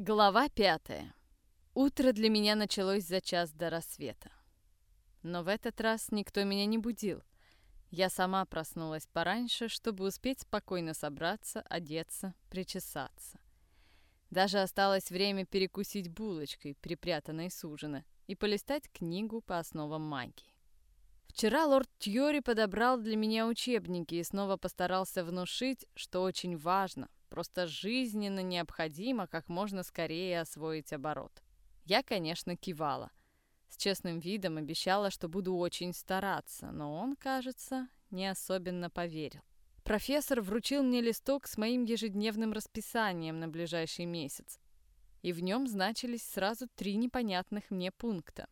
Глава пятая. Утро для меня началось за час до рассвета. Но в этот раз никто меня не будил. Я сама проснулась пораньше, чтобы успеть спокойно собраться, одеться, причесаться. Даже осталось время перекусить булочкой, припрятанной с ужина, и полистать книгу по основам магии. Вчера лорд Тьори подобрал для меня учебники и снова постарался внушить, что очень важно, Просто жизненно необходимо как можно скорее освоить оборот. Я, конечно, кивала. С честным видом обещала, что буду очень стараться, но он, кажется, не особенно поверил. Профессор вручил мне листок с моим ежедневным расписанием на ближайший месяц. И в нем значились сразу три непонятных мне пункта.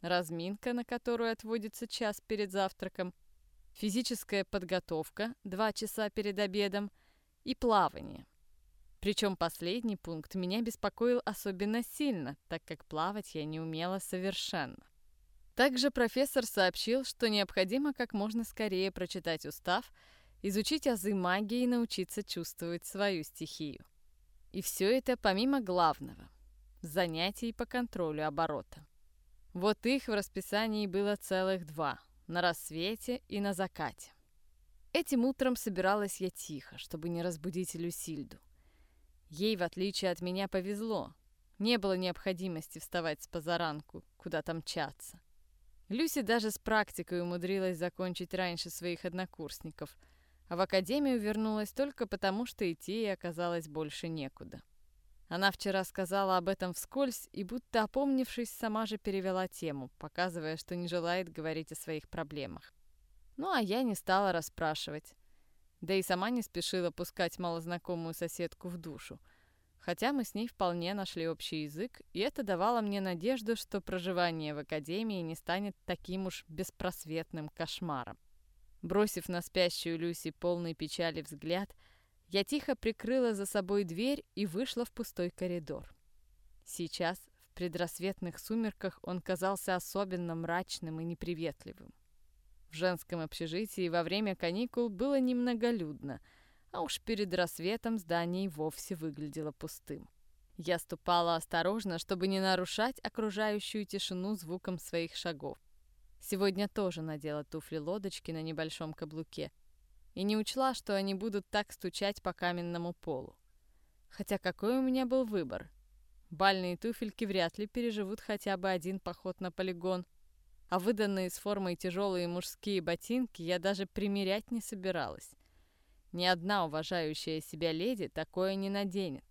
Разминка, на которую отводится час перед завтраком, физическая подготовка, два часа перед обедом – и плавание. Причем последний пункт меня беспокоил особенно сильно, так как плавать я не умела совершенно. Также профессор сообщил, что необходимо как можно скорее прочитать устав, изучить азы магии и научиться чувствовать свою стихию. И все это помимо главного – занятий по контролю оборота. Вот их в расписании было целых два – на рассвете и на закате. Этим утром собиралась я тихо, чтобы не разбудить Люсильду. Ей, в отличие от меня, повезло. Не было необходимости вставать с позаранку, куда-то мчаться. Люси даже с практикой умудрилась закончить раньше своих однокурсников, а в академию вернулась только потому, что идти ей оказалось больше некуда. Она вчера сказала об этом вскользь и, будто опомнившись, сама же перевела тему, показывая, что не желает говорить о своих проблемах. Ну, а я не стала расспрашивать. Да и сама не спешила пускать малознакомую соседку в душу. Хотя мы с ней вполне нашли общий язык, и это давало мне надежду, что проживание в академии не станет таким уж беспросветным кошмаром. Бросив на спящую Люси полный печали взгляд, я тихо прикрыла за собой дверь и вышла в пустой коридор. Сейчас, в предрассветных сумерках, он казался особенно мрачным и неприветливым. В женском общежитии во время каникул было немноголюдно, а уж перед рассветом здание вовсе выглядело пустым. Я ступала осторожно, чтобы не нарушать окружающую тишину звуком своих шагов. Сегодня тоже надела туфли-лодочки на небольшом каблуке и не учла, что они будут так стучать по каменному полу. Хотя какой у меня был выбор? Бальные туфельки вряд ли переживут хотя бы один поход на полигон – а выданные с формой тяжелые мужские ботинки я даже примерять не собиралась. Ни одна уважающая себя леди такое не наденет.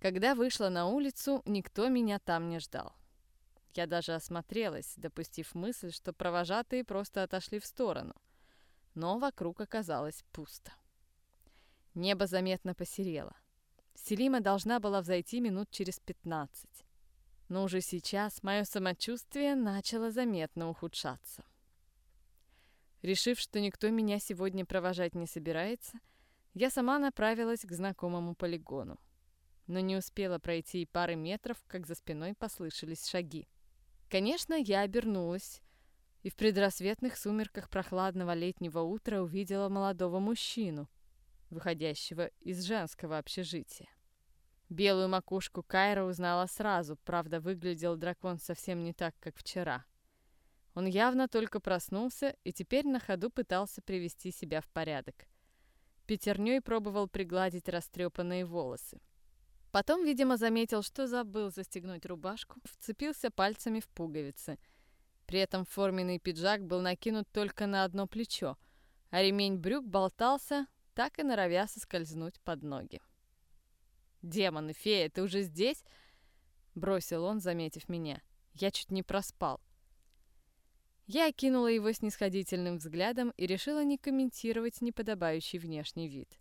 Когда вышла на улицу, никто меня там не ждал. Я даже осмотрелась, допустив мысль, что провожатые просто отошли в сторону. Но вокруг оказалось пусто. Небо заметно посерело. Селима должна была взойти минут через пятнадцать но уже сейчас мое самочувствие начало заметно ухудшаться. Решив, что никто меня сегодня провожать не собирается, я сама направилась к знакомому полигону. Но не успела пройти и пары метров, как за спиной послышались шаги. Конечно, я обернулась и в предрассветных сумерках прохладного летнего утра увидела молодого мужчину, выходящего из женского общежития. Белую макушку Кайра узнала сразу, правда, выглядел дракон совсем не так, как вчера. Он явно только проснулся и теперь на ходу пытался привести себя в порядок. Пятерней пробовал пригладить растрепанные волосы. Потом, видимо, заметил, что забыл застегнуть рубашку, вцепился пальцами в пуговицы. При этом форменный пиджак был накинут только на одно плечо, а ремень брюк болтался, так и норовя соскользнуть под ноги. «Демоны, фея, ты уже здесь?» Бросил он, заметив меня. Я чуть не проспал. Я окинула его снисходительным взглядом и решила не комментировать неподобающий внешний вид.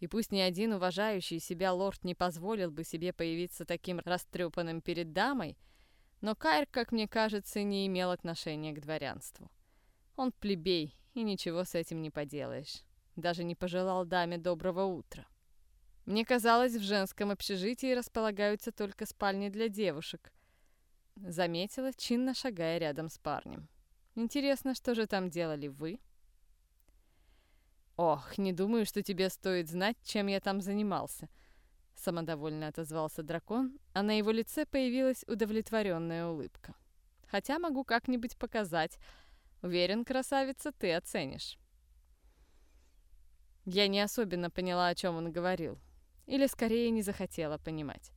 И пусть ни один уважающий себя лорд не позволил бы себе появиться таким растрепанным перед дамой, но Кайр, как мне кажется, не имел отношения к дворянству. Он плебей, и ничего с этим не поделаешь. Даже не пожелал даме доброго утра. Мне казалось, в женском общежитии располагаются только спальни для девушек. Заметила, чинно шагая рядом с парнем. Интересно, что же там делали вы? Ох, не думаю, что тебе стоит знать, чем я там занимался. самодовольно отозвался дракон, а на его лице появилась удовлетворенная улыбка. Хотя могу как-нибудь показать. Уверен, красавица, ты оценишь. Я не особенно поняла, о чем он говорил. Или скорее не захотела понимать.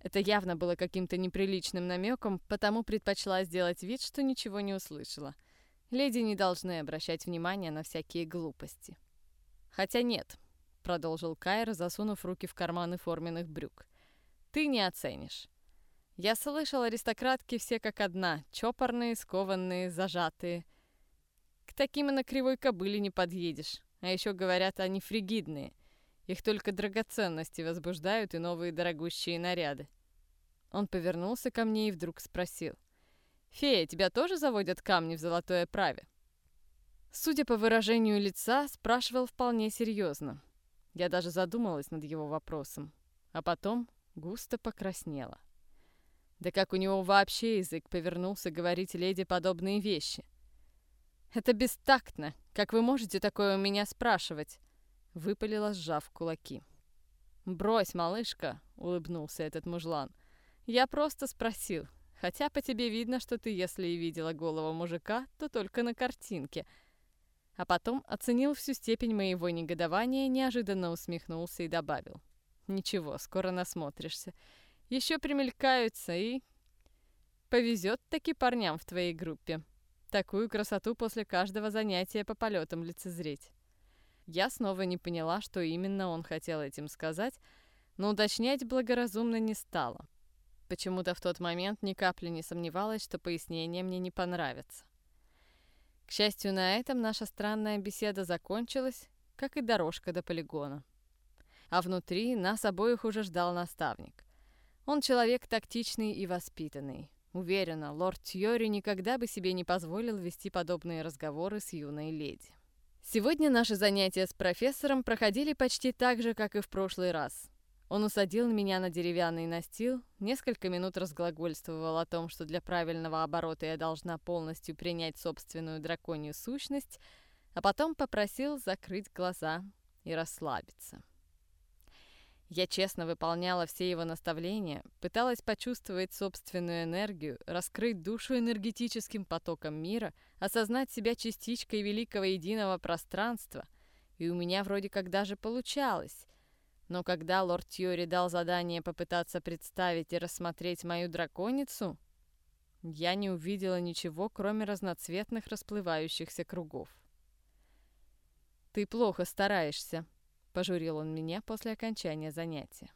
Это явно было каким-то неприличным намеком, потому предпочла сделать вид, что ничего не услышала. Леди не должны обращать внимание на всякие глупости. Хотя нет, продолжил Кайр, засунув руки в карманы форменных брюк. «Ты не оценишь. Я слышал, аристократки все как одна, чопорные, скованные, зажатые. К таким и на кривой кобыле не подъедешь. А еще говорят, они фригидные. Их только драгоценности возбуждают и новые дорогущие наряды. Он повернулся ко мне и вдруг спросил. «Фея, тебя тоже заводят камни в золотой оправе?» Судя по выражению лица, спрашивал вполне серьезно. Я даже задумалась над его вопросом, а потом густо покраснела. Да как у него вообще язык повернулся говорить леди подобные вещи? Это бестактно. Как вы можете такое у меня спрашивать? Выпалила, сжав кулаки. «Брось, малышка», — улыбнулся этот мужлан. «Я просто спросил. Хотя по тебе видно, что ты, если и видела голову мужика, то только на картинке а потом оценил всю степень моего негодования, неожиданно усмехнулся и добавил. «Ничего, скоро насмотришься. Еще примелькаются и... Повезет таки парням в твоей группе. Такую красоту после каждого занятия по полетам лицезреть». Я снова не поняла, что именно он хотел этим сказать, но уточнять благоразумно не стала. Почему-то в тот момент ни капли не сомневалась, что пояснение мне не понравится. К счастью, на этом наша странная беседа закончилась, как и дорожка до полигона. А внутри нас обоих уже ждал наставник. Он человек тактичный и воспитанный. Уверена, лорд Тьори никогда бы себе не позволил вести подобные разговоры с юной леди. Сегодня наши занятия с профессором проходили почти так же, как и в прошлый раз. Он усадил меня на деревянный настил, несколько минут разглагольствовал о том, что для правильного оборота я должна полностью принять собственную драконью сущность, а потом попросил закрыть глаза и расслабиться. Я честно выполняла все его наставления, пыталась почувствовать собственную энергию, раскрыть душу энергетическим потоком мира, осознать себя частичкой великого единого пространства, и у меня вроде как даже получалось — но когда лорд Тьюри дал задание попытаться представить и рассмотреть мою драконицу, я не увидела ничего, кроме разноцветных расплывающихся кругов. «Ты плохо стараешься», — пожурил он меня после окончания занятия.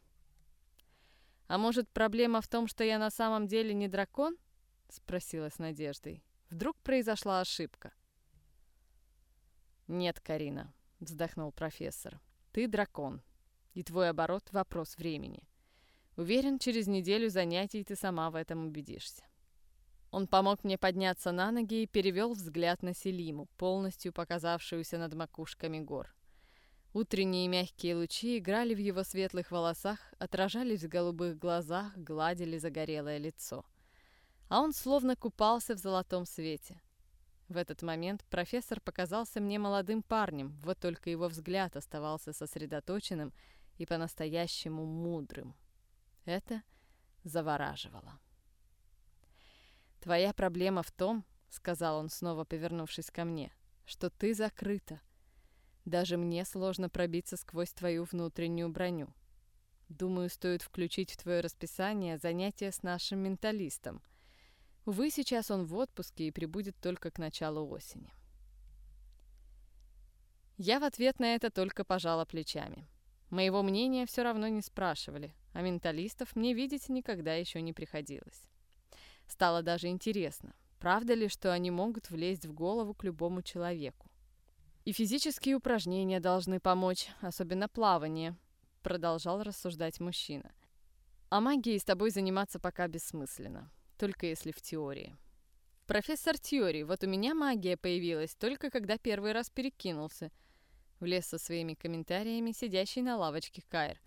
«А может, проблема в том, что я на самом деле не дракон?» — спросила с надеждой. «Вдруг произошла ошибка?» «Нет, Карина», — вздохнул профессор. «Ты дракон, и твой оборот — вопрос времени. Уверен, через неделю занятий ты сама в этом убедишься. Он помог мне подняться на ноги и перевел взгляд на Селиму, полностью показавшуюся над макушками гор. Утренние мягкие лучи играли в его светлых волосах, отражались в голубых глазах, гладили загорелое лицо. А он словно купался в золотом свете. В этот момент профессор показался мне молодым парнем, вот только его взгляд оставался сосредоточенным и по-настоящему мудрым. Это завораживало. «Твоя проблема в том, — сказал он, снова повернувшись ко мне, — что ты закрыта. Даже мне сложно пробиться сквозь твою внутреннюю броню. Думаю, стоит включить в твое расписание занятия с нашим менталистом. Увы, сейчас он в отпуске и прибудет только к началу осени. Я в ответ на это только пожала плечами. Моего мнения все равно не спрашивали, а менталистов мне видеть никогда еще не приходилось. Стало даже интересно, правда ли, что они могут влезть в голову к любому человеку. И физические упражнения должны помочь, особенно плавание, продолжал рассуждать мужчина. А магией с тобой заниматься пока бессмысленно, только если в теории. Профессор теории, вот у меня магия появилась только когда первый раз перекинулся – Влез со своими комментариями сидящий на лавочке Кайр.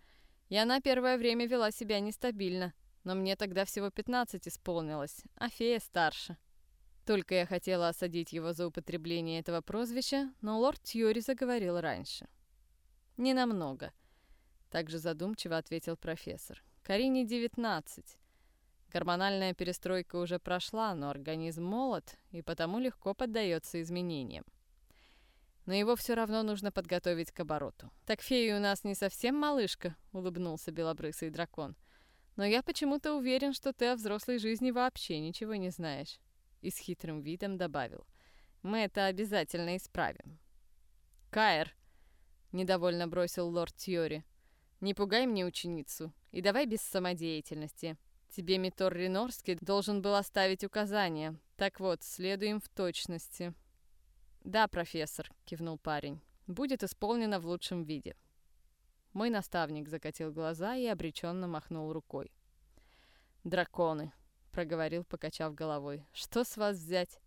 И она первое время вела себя нестабильно, но мне тогда всего 15 исполнилось, а фея старше. Только я хотела осадить его за употребление этого прозвища, но лорд Тьюри заговорил раньше. «Не намного. также задумчиво ответил профессор. Карине 19. Гормональная перестройка уже прошла, но организм молод и потому легко поддается изменениям. Но его все равно нужно подготовить к обороту. «Так фея у нас не совсем малышка», — улыбнулся белобрысый дракон. «Но я почему-то уверен, что ты о взрослой жизни вообще ничего не знаешь». И с хитрым видом добавил. «Мы это обязательно исправим». «Каэр», — недовольно бросил лорд Тьори, — «не пугай мне ученицу и давай без самодеятельности. Тебе Митор Ренорский должен был оставить указания. Так вот, следуем в точности». «Да, профессор», — кивнул парень. «Будет исполнено в лучшем виде». Мой наставник закатил глаза и обреченно махнул рукой. «Драконы», — проговорил, покачав головой. «Что с вас взять?»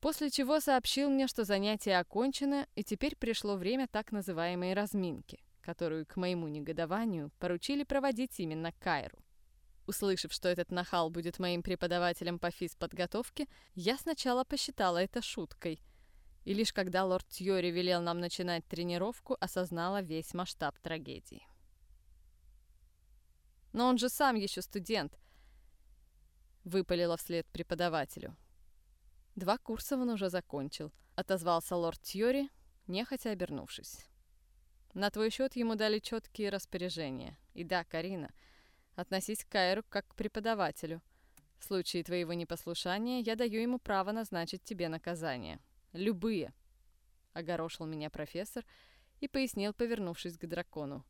После чего сообщил мне, что занятие окончено, и теперь пришло время так называемой разминки, которую, к моему негодованию, поручили проводить именно Кайру. Услышав, что этот нахал будет моим преподавателем по физподготовке, я сначала посчитала это шуткой. И лишь когда лорд Тьори велел нам начинать тренировку, осознала весь масштаб трагедии. «Но он же сам еще студент», — выпалила вслед преподавателю. «Два курса он уже закончил», — отозвался лорд Тьори, нехотя обернувшись. «На твой счет ему дали четкие распоряжения. И да, Карина, — Относись к Кайру как к преподавателю. В случае твоего непослушания я даю ему право назначить тебе наказание. Любые. Огорошил меня профессор и пояснил, повернувшись к дракону.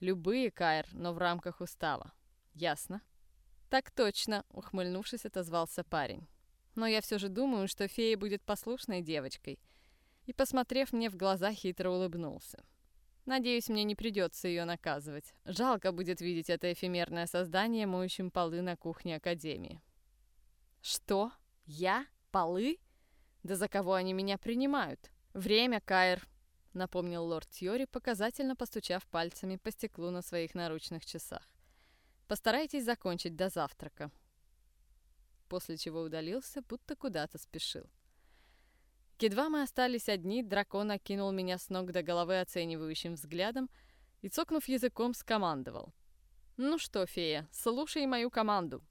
Любые, Кайр, но в рамках устава. Ясно? Так точно, ухмыльнувшись, отозвался парень. Но я все же думаю, что фея будет послушной девочкой. И, посмотрев мне в глаза, хитро улыбнулся. Надеюсь, мне не придется ее наказывать. Жалко будет видеть это эфемерное создание, моющим полы на кухне Академии. Что? Я? Полы? Да за кого они меня принимают? Время, Кайр, напомнил лорд Тьори, показательно постучав пальцами по стеклу на своих наручных часах. Постарайтесь закончить до завтрака. После чего удалился, будто куда-то спешил. Едва мы остались одни, дракон окинул меня с ног до головы оценивающим взглядом и, цокнув языком, скомандовал. «Ну что, фея, слушай мою команду.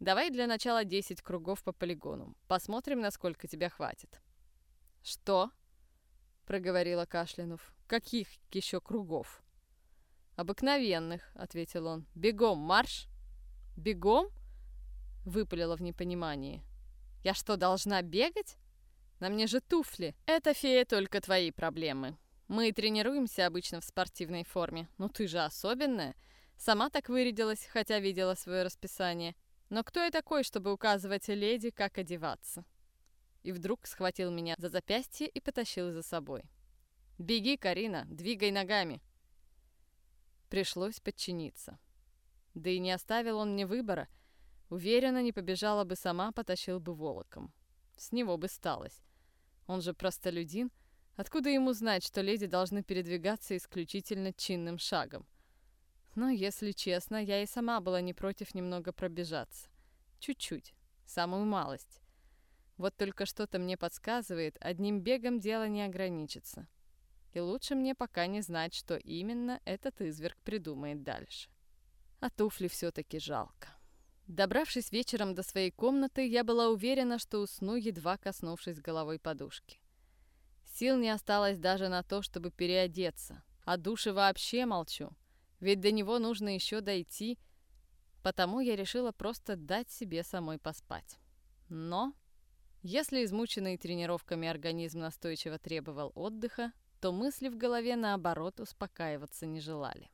Давай для начала 10 кругов по полигону. Посмотрим, насколько тебя хватит». «Что?» — проговорила Кашлянув. «Каких еще кругов?» «Обыкновенных», — ответил он. «Бегом, марш!» «Бегом?» — выпалила в непонимании. «Я что, должна бегать?» На мне же туфли. Это, фея, только твои проблемы. Мы тренируемся обычно в спортивной форме. Но ты же особенная. Сама так вырядилась, хотя видела свое расписание. Но кто я такой, чтобы указывать леди, как одеваться? И вдруг схватил меня за запястье и потащил за собой. «Беги, Карина, двигай ногами!» Пришлось подчиниться. Да и не оставил он мне выбора. Уверенно, не побежала бы сама, потащил бы волоком. С него бы сталось. Он же простолюдин. Откуда ему знать, что леди должны передвигаться исключительно чинным шагом? Но, если честно, я и сама была не против немного пробежаться. Чуть-чуть. Самую малость. Вот только что-то мне подсказывает, одним бегом дело не ограничится. И лучше мне пока не знать, что именно этот изверг придумает дальше. А туфли все-таки жалко. Добравшись вечером до своей комнаты, я была уверена, что усну, едва коснувшись головой подушки. Сил не осталось даже на то, чтобы переодеться. О душе вообще молчу, ведь до него нужно еще дойти, потому я решила просто дать себе самой поспать. Но, если измученный тренировками организм настойчиво требовал отдыха, то мысли в голове, наоборот, успокаиваться не желали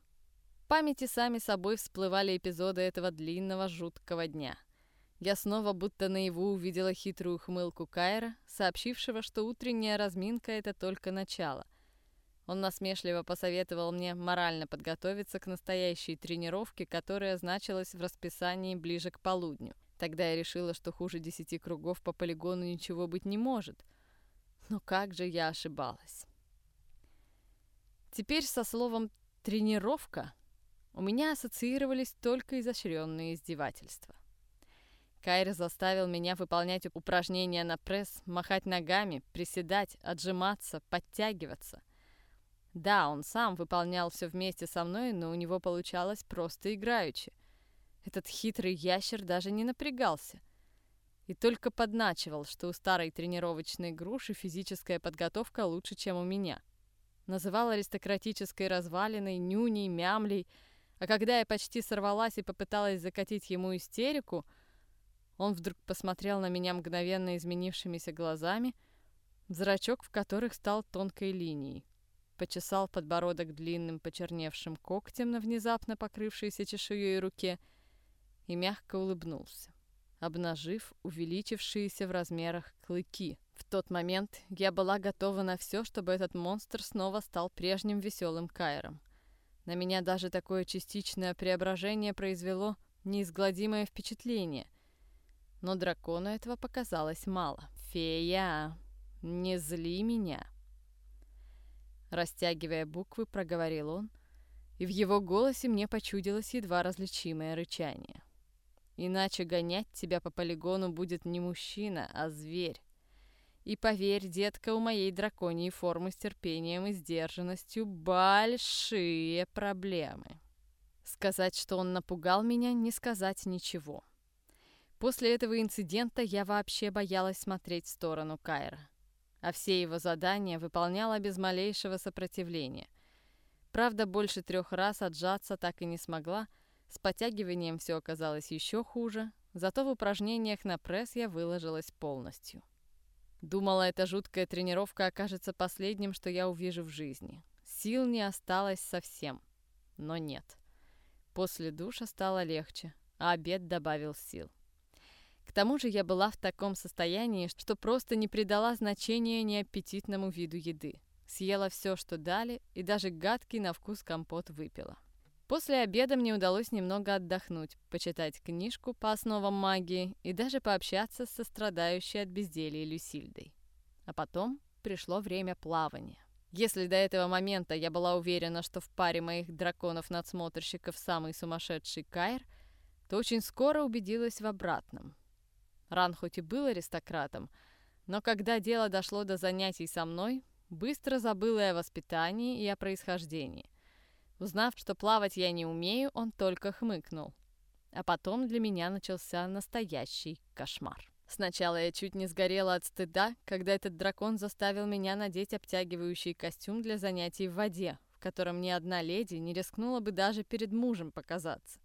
памяти сами собой всплывали эпизоды этого длинного жуткого дня. Я снова будто наяву увидела хитрую хмылку Кайра, сообщившего, что утренняя разминка — это только начало. Он насмешливо посоветовал мне морально подготовиться к настоящей тренировке, которая значилась в расписании ближе к полудню. Тогда я решила, что хуже десяти кругов по полигону ничего быть не может. Но как же я ошибалась. Теперь со словом «тренировка» у меня ассоциировались только изощренные издевательства. Кайр заставил меня выполнять упражнения на пресс, махать ногами, приседать, отжиматься, подтягиваться. Да, он сам выполнял все вместе со мной, но у него получалось просто играючи. Этот хитрый ящер даже не напрягался. И только подначивал, что у старой тренировочной груши физическая подготовка лучше, чем у меня. Называл аристократической развалиной, нюней, мямлей, а когда я почти сорвалась и попыталась закатить ему истерику, он вдруг посмотрел на меня мгновенно изменившимися глазами, зрачок в которых стал тонкой линией почесал подбородок длинным почерневшим когтем на внезапно покрывшейся чешуей руке и мягко улыбнулся, обнажив увеличившиеся в размерах клыки. В тот момент я была готова на все, чтобы этот монстр снова стал прежним веселым Кайром. На меня даже такое частичное преображение произвело неизгладимое впечатление. Но дракону этого показалось мало. «Фея, не зли меня!» Растягивая буквы, проговорил он, и в его голосе мне почудилось едва различимое рычание. «Иначе гонять тебя по полигону будет не мужчина, а зверь. И поверь, детка, у моей драконьей формы с терпением и сдержанностью большие проблемы». Сказать, что он напугал меня, не сказать ничего. После этого инцидента я вообще боялась смотреть в сторону Кайра а все его задания выполняла без малейшего сопротивления. Правда, больше трех раз отжаться так и не смогла, с подтягиванием все оказалось еще хуже, зато в упражнениях на пресс я выложилась полностью. Думала, эта жуткая тренировка окажется последним, что я увижу в жизни. Сил не осталось совсем. Но нет. После душа стало легче, а обед добавил сил. К тому же я была в таком состоянии, что просто не придала значения неаппетитному виду еды. Съела все, что дали, и даже гадкий на вкус компот выпила. После обеда мне удалось немного отдохнуть, почитать книжку по основам магии и даже пообщаться со страдающей от безделья Люсильдой. А потом пришло время плавания. Если до этого момента я была уверена, что в паре моих драконов-надсмотрщиков самый сумасшедший Кайр, то очень скоро убедилась в обратном. Ран хоть и был аристократом, но когда дело дошло до занятий со мной, быстро забыл и о воспитании, и о происхождении. Узнав, что плавать я не умею, он только хмыкнул. А потом для меня начался настоящий кошмар. Сначала я чуть не сгорела от стыда, когда этот дракон заставил меня надеть обтягивающий костюм для занятий в воде, в котором ни одна леди не рискнула бы даже перед мужем показаться.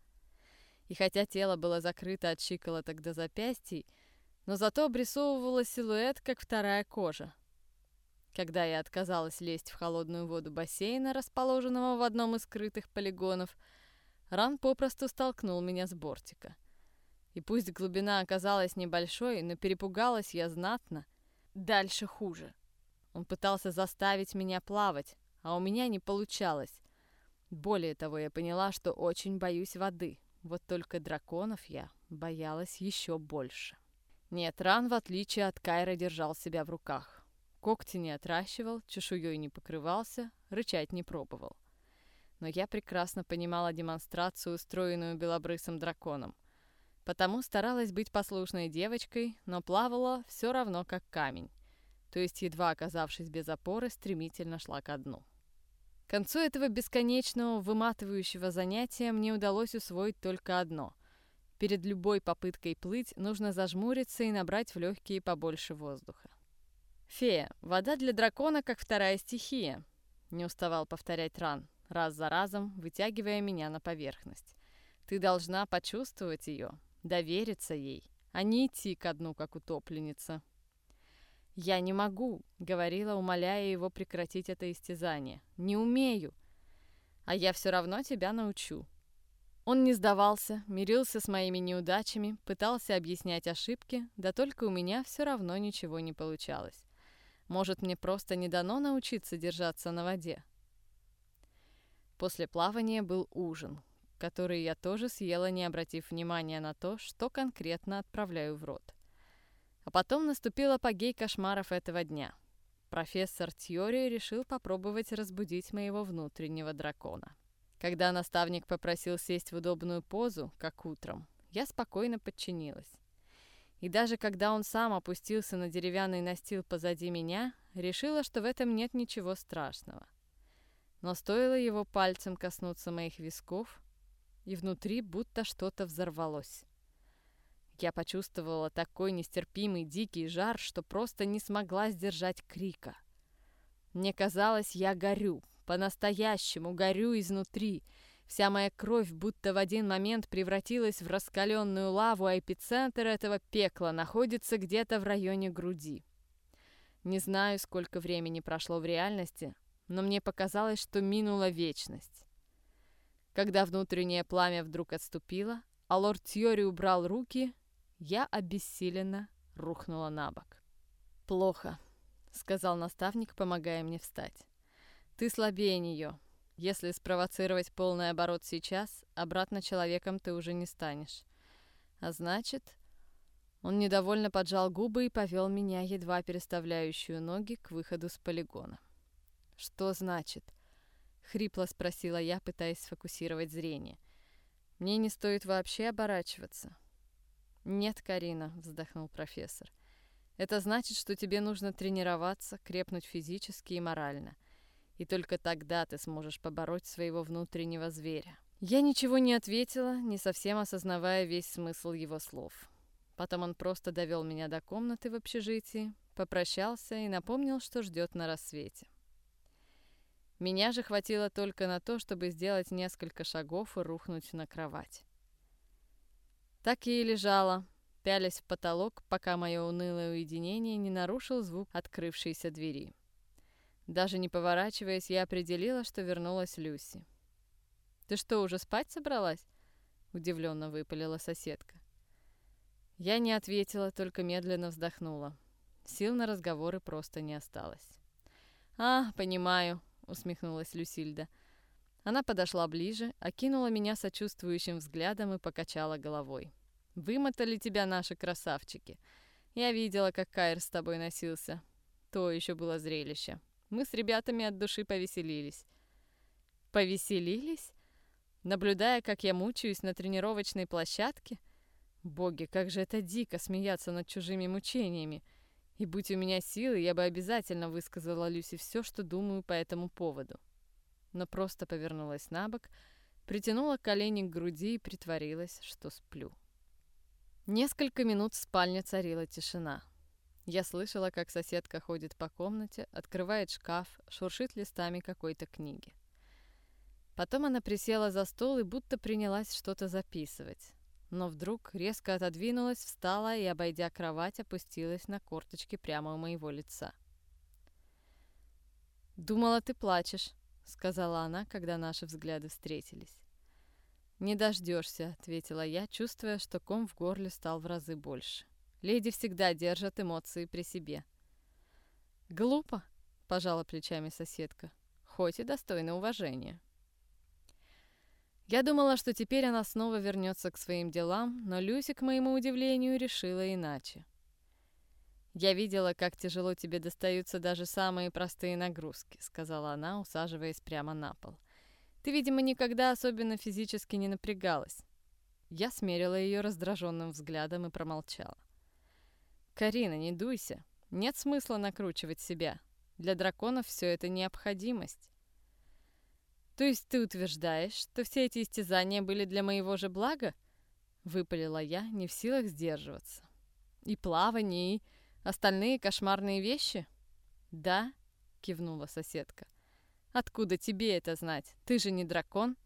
И хотя тело было закрыто от щиколоток до запястий, но зато обрисовывало силуэт, как вторая кожа. Когда я отказалась лезть в холодную воду бассейна, расположенного в одном из скрытых полигонов, Ран попросту столкнул меня с бортика. И пусть глубина оказалась небольшой, но перепугалась я знатно. Дальше хуже. Он пытался заставить меня плавать, а у меня не получалось. Более того, я поняла, что очень боюсь воды. Вот только драконов я боялась еще больше. Нет, Ран, в отличие от Кайра, держал себя в руках. Когти не отращивал, чешуей не покрывался, рычать не пробовал. Но я прекрасно понимала демонстрацию, устроенную белобрысым драконом. Потому старалась быть послушной девочкой, но плавала все равно как камень. То есть, едва оказавшись без опоры, стремительно шла ко дну. К концу этого бесконечного выматывающего занятия мне удалось усвоить только одно. Перед любой попыткой плыть нужно зажмуриться и набрать в легкие побольше воздуха. «Фея, вода для дракона как вторая стихия», — не уставал повторять Ран, раз за разом вытягивая меня на поверхность. «Ты должна почувствовать ее, довериться ей, а не идти ко дну, как утопленница». «Я не могу», — говорила, умоляя его прекратить это истязание. «Не умею. А я все равно тебя научу». Он не сдавался, мирился с моими неудачами, пытался объяснять ошибки, да только у меня все равно ничего не получалось. Может, мне просто не дано научиться держаться на воде? После плавания был ужин, который я тоже съела, не обратив внимания на то, что конкретно отправляю в рот. А потом наступил апогей кошмаров этого дня. Профессор Тьори решил попробовать разбудить моего внутреннего дракона. Когда наставник попросил сесть в удобную позу, как утром, я спокойно подчинилась. И даже когда он сам опустился на деревянный настил позади меня, решила, что в этом нет ничего страшного. Но стоило его пальцем коснуться моих висков, и внутри будто что-то взорвалось. Я почувствовала такой нестерпимый дикий жар, что просто не смогла сдержать крика. Мне казалось, я горю, по-настоящему горю изнутри. Вся моя кровь будто в один момент превратилась в раскаленную лаву, а эпицентр этого пекла находится где-то в районе груди. Не знаю, сколько времени прошло в реальности, но мне показалось, что минула вечность. Когда внутреннее пламя вдруг отступило, а лорд Тьори убрал руки, я обессиленно рухнула на бок. «Плохо», — сказал наставник, помогая мне встать. «Ты слабее нее. Если спровоцировать полный оборот сейчас, обратно человеком ты уже не станешь. А значит...» Он недовольно поджал губы и повел меня, едва переставляющую ноги, к выходу с полигона. «Что значит?» — хрипло спросила я, пытаясь сфокусировать зрение. «Мне не стоит вообще оборачиваться». «Нет, Карина», — вздохнул профессор. «Это значит, что тебе нужно тренироваться, крепнуть физически и морально. И только тогда ты сможешь побороть своего внутреннего зверя». Я ничего не ответила, не совсем осознавая весь смысл его слов. Потом он просто довел меня до комнаты в общежитии, попрощался и напомнил, что ждет на рассвете. Меня же хватило только на то, чтобы сделать несколько шагов и рухнуть на кровать. Так и лежала, пялясь в потолок, пока мое унылое уединение не нарушил звук открывшейся двери. Даже не поворачиваясь, я определила, что вернулась Люси. «Ты что, уже спать собралась?» — удивленно выпалила соседка. Я не ответила, только медленно вздохнула. Сил на разговоры просто не осталось. «А, понимаю», — усмехнулась Люсильда. Она подошла ближе, окинула меня сочувствующим взглядом и покачала головой. «Вымотали тебя наши красавчики. Я видела, как Кайр с тобой носился. То еще было зрелище. Мы с ребятами от души повеселились». «Повеселились?» Наблюдая, как я мучаюсь на тренировочной площадке? Боги, как же это дико смеяться над чужими мучениями. И будь у меня силы, я бы обязательно высказала Люси все, что думаю по этому поводу но просто повернулась на бок, притянула колени к груди и притворилась, что сплю. Несколько минут в спальне царила тишина. Я слышала, как соседка ходит по комнате, открывает шкаф, шуршит листами какой-то книги. Потом она присела за стол и будто принялась что-то записывать. Но вдруг резко отодвинулась, встала и, обойдя кровать, опустилась на корточки прямо у моего лица. «Думала, ты плачешь», сказала она, когда наши взгляды встретились. «Не дождешься», — ответила я, чувствуя, что ком в горле стал в разы больше. «Леди всегда держат эмоции при себе». «Глупо», — пожала плечами соседка, «хоть и достойно уважения». Я думала, что теперь она снова вернется к своим делам, но Люси, к моему удивлению, решила иначе. «Я видела, как тяжело тебе достаются даже самые простые нагрузки», — сказала она, усаживаясь прямо на пол. «Ты, видимо, никогда особенно физически не напрягалась». Я смерила ее раздраженным взглядом и промолчала. «Карина, не дуйся. Нет смысла накручивать себя. Для драконов все это необходимость». «То есть ты утверждаешь, что все эти истязания были для моего же блага?» — выпалила я, не в силах сдерживаться. «И плавание, и...» Остальные кошмарные вещи? Да, кивнула соседка. Откуда тебе это знать? Ты же не дракон.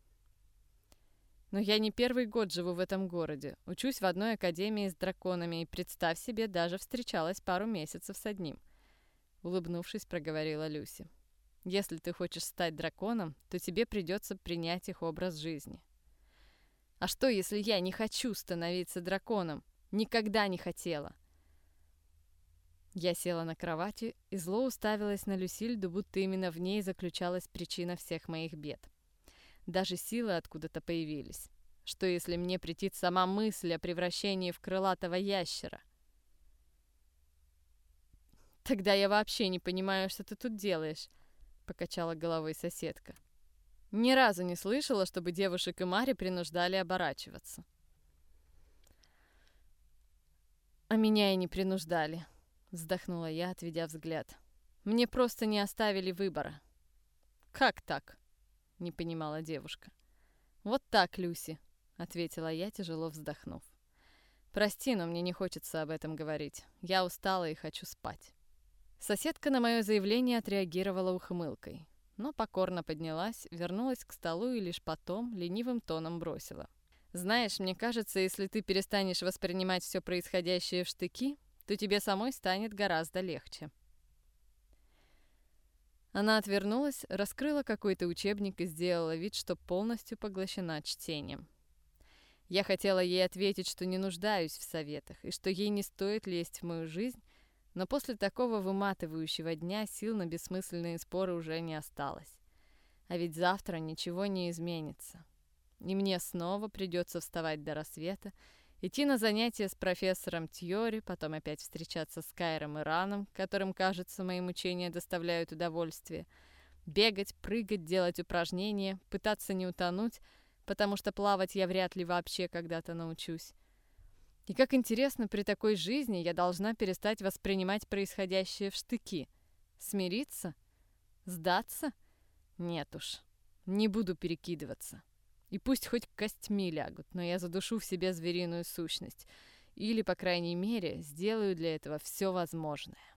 Но я не первый год живу в этом городе. Учусь в одной академии с драконами и, представь себе, даже встречалась пару месяцев с одним. Улыбнувшись, проговорила Люси. Если ты хочешь стать драконом, то тебе придется принять их образ жизни. А что, если я не хочу становиться драконом? Никогда не хотела. Я села на кровати и зло уставилась на Люсильду, будто именно в ней заключалась причина всех моих бед. Даже силы откуда-то появились. Что если мне претит сама мысль о превращении в крылатого ящера? «Тогда я вообще не понимаю, что ты тут делаешь», — покачала головой соседка. Ни разу не слышала, чтобы девушек и Мари принуждали оборачиваться. А меня и не принуждали. Вздохнула я, отведя взгляд. Мне просто не оставили выбора. Как так? Не понимала девушка. «Вот так, Люси», — ответила я, тяжело вздохнув. «Прости, но мне не хочется об этом говорить. Я устала и хочу спать». Соседка на мое заявление отреагировала ухмылкой, но покорно поднялась, вернулась к столу и лишь потом ленивым тоном бросила. «Знаешь, мне кажется, если ты перестанешь воспринимать все происходящее в штыки, то тебе самой станет гораздо легче». Она отвернулась, раскрыла какой-то учебник и сделала вид, что полностью поглощена чтением. Я хотела ей ответить, что не нуждаюсь в советах и что ей не стоит лезть в мою жизнь, но после такого выматывающего дня сил на бессмысленные споры уже не осталось. А ведь завтра ничего не изменится. И мне снова придется вставать до рассвета Идти на занятия с профессором Тьори, потом опять встречаться с Кайром и Раном, которым, кажется, мои мучения доставляют удовольствие. Бегать, прыгать, делать упражнения, пытаться не утонуть, потому что плавать я вряд ли вообще когда-то научусь. И как интересно, при такой жизни я должна перестать воспринимать происходящее в штыки. Смириться? Сдаться? Нет уж, не буду перекидываться. И пусть хоть костьми лягут, но я задушу в себе звериную сущность. Или, по крайней мере, сделаю для этого все возможное.